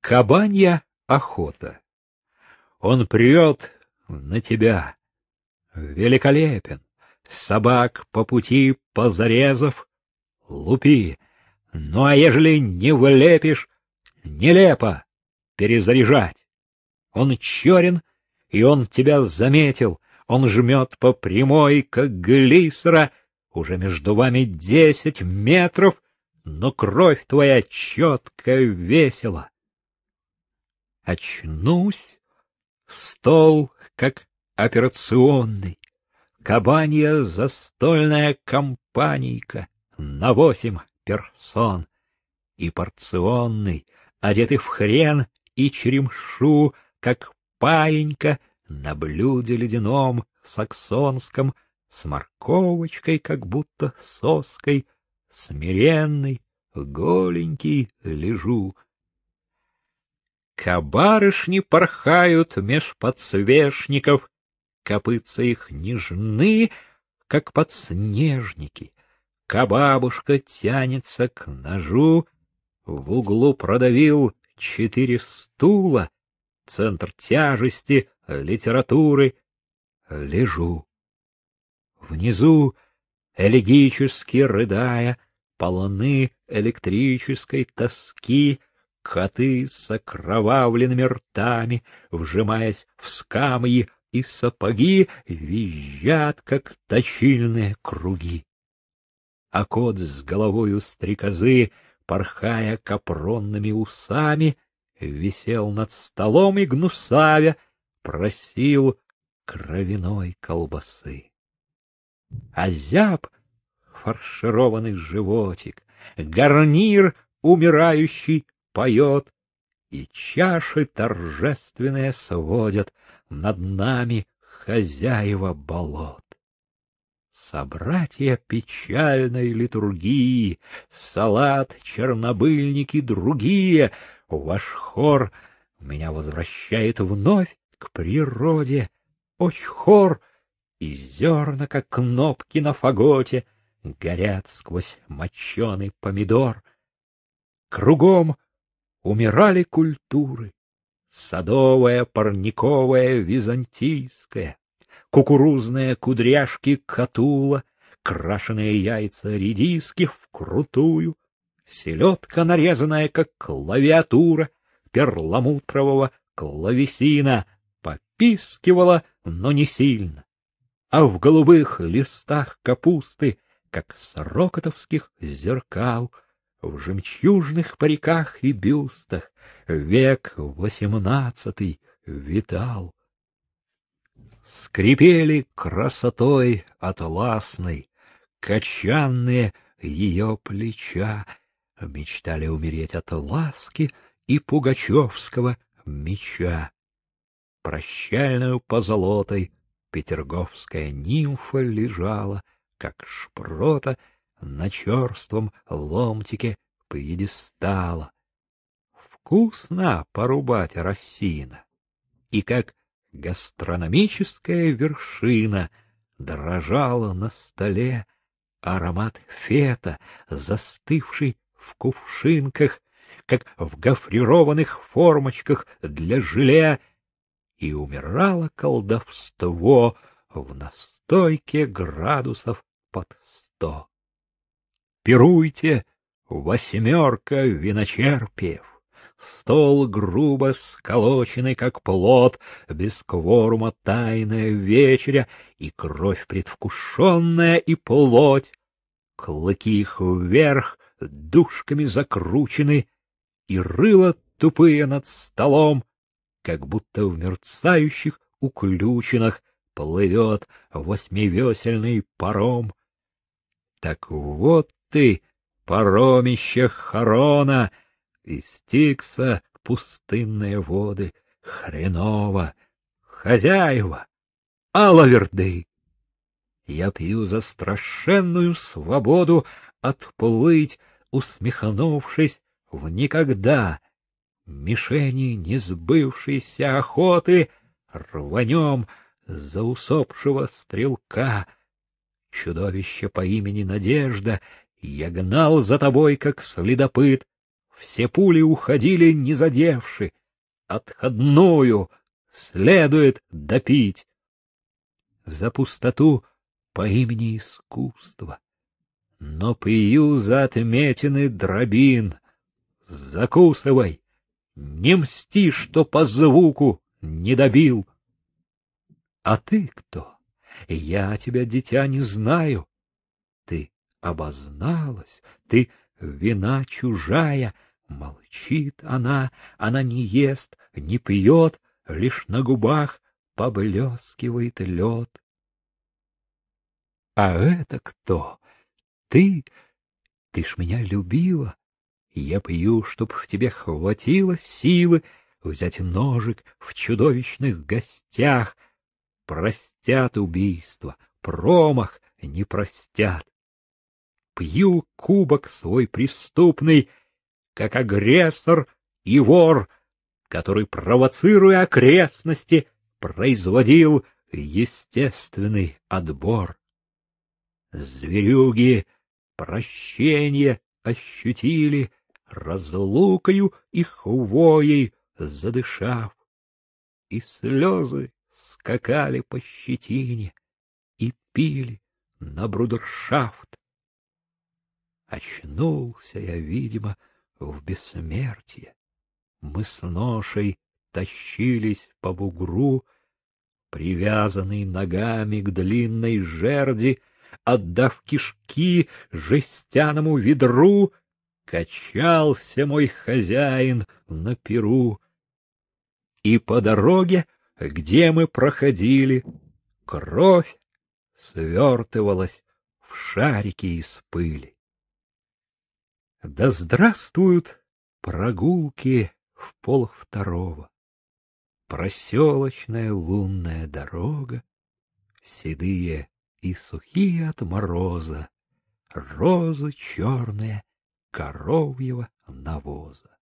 Кабанья охота. Он прет на тебя. Великолепен. Собак по пути позарезав, лупи. Ну а ежели не влепишь, нелепо перезаряжать. Он черен, и он тебя заметил, он жмет по прямой, как глиссера, уже между вами десять метров, но кровь твоя четко весела. Очнусь, стол, как операционный, кабанья застольная компанийка на восемь персон и порционный, одетый в хрен и черемшу, как паинька на блюде ледяном саксонском, с морковочкой, как будто соской, смиренный, голенький лежу. Кабарышни порхают меж подсвечников, копытца их нежны, как подснежники. Кабабушка тянется к ножу, в углу продавил четыре стула, центр тяжести, литературы. Лежу. Внизу, элегически рыдая, полны электрической тоски, коты с окровавленными ртами, вжимаясь в скамьи и сапоги, визжат, как точильные круги. А кот с головою стрекозы, порхая капронными усами, висел над столом и, гнусавя, просил кровяной колбасы. А зяб — фаршированный животик, гарнир умирающий поет, и чаши торжественные сводят над нами хозяева болот. Собратья печальной литургии, салат, чернобыльники другие, ваш хор меня возвращает вновь к природе, Оч хор, и зерна, как кнопки на фаготе, горят сквозь моченый помидор. Кругом умирали культуры, садовая, парниковая, византийская, кукурузные кудряшки катула, крашеные яйца редиски вкрутую, селедка, нарезанная, как клавиатура перламутрового клавесина, попискивала, но не сильно. А в голубых листах капусты, как сорокотовских зеркал, в жемчужных париках и бюстах век восемнадцатый витал. Скрипели красотой атласной, качанные ее плеча, мечтали умереть от ласки и пугачевского меча. Прощальную позолотой петерговская нимфа лежала, как шпрота на черством ломтике пьедестала. Вкусно порубать росина, и как гастрономическая вершина дрожала на столе аромат фета, застывший в кувшинках, как в гофрированных формочках для желе, и умирало колдовство в настойке градусов под сто. Пируйте, восьмерка виночерпиев, Стол грубо сколоченный, как плод, Без кворума тайная вечеря, И кровь предвкушенная, и плоть. Клыки их вверх, душками закручены, И рыло тупые над столом, Как будто в мерцающих уключинах Плывет восьмивесельный паром. Так вот ты, паромище Харона, Из Стикса пустынные воды, хреново, хозяева, алаверды. Я пью за страшенную свободу отплыть, усмехнувшись в никогда. Мишени несбывшейся охоты рванем за усопшего стрелка — Чудовище по имени Надежда, я гнал за тобой, как следопыт, все пули уходили, не задевши. Отходную следует допить. За пустоту по имени искусства. Но пью за отметины дробин. Закусывай, не мсти, что по звуку не добил. А ты кто? Я тебя, дитя, не знаю. Обозналась, ты вина чужая. Молчит она, она не ест, не пьет, лишь на губах поблескивает лед. А это кто? Ты? Ты ж меня любила. Я пью, чтоб в тебе хватило силы взять ножик в чудовищных гостях. Простят убийство, промах не простят. Пью кубок свой преступный, как агрессор и вор, который, провоцируя окрестности, производил естественный отбор. Зверюги прощение ощутили, разлукою и хвоей задышав, и слезы скакали по щетине и пили на брудершафт. Очнулся я, видимо, в бессмертие. Мы с ношей тащились по бугру, привязанный ногами к длинной жерди, отдав кишки жестяному ведру, качался мой хозяин на перу. И по дороге, где мы проходили, кровь свертывалась в шарики из пыли. Да здравствуют прогулки в пол второго, проселочная лунная дорога, седые и сухие от мороза, розы черные коровьего навоза.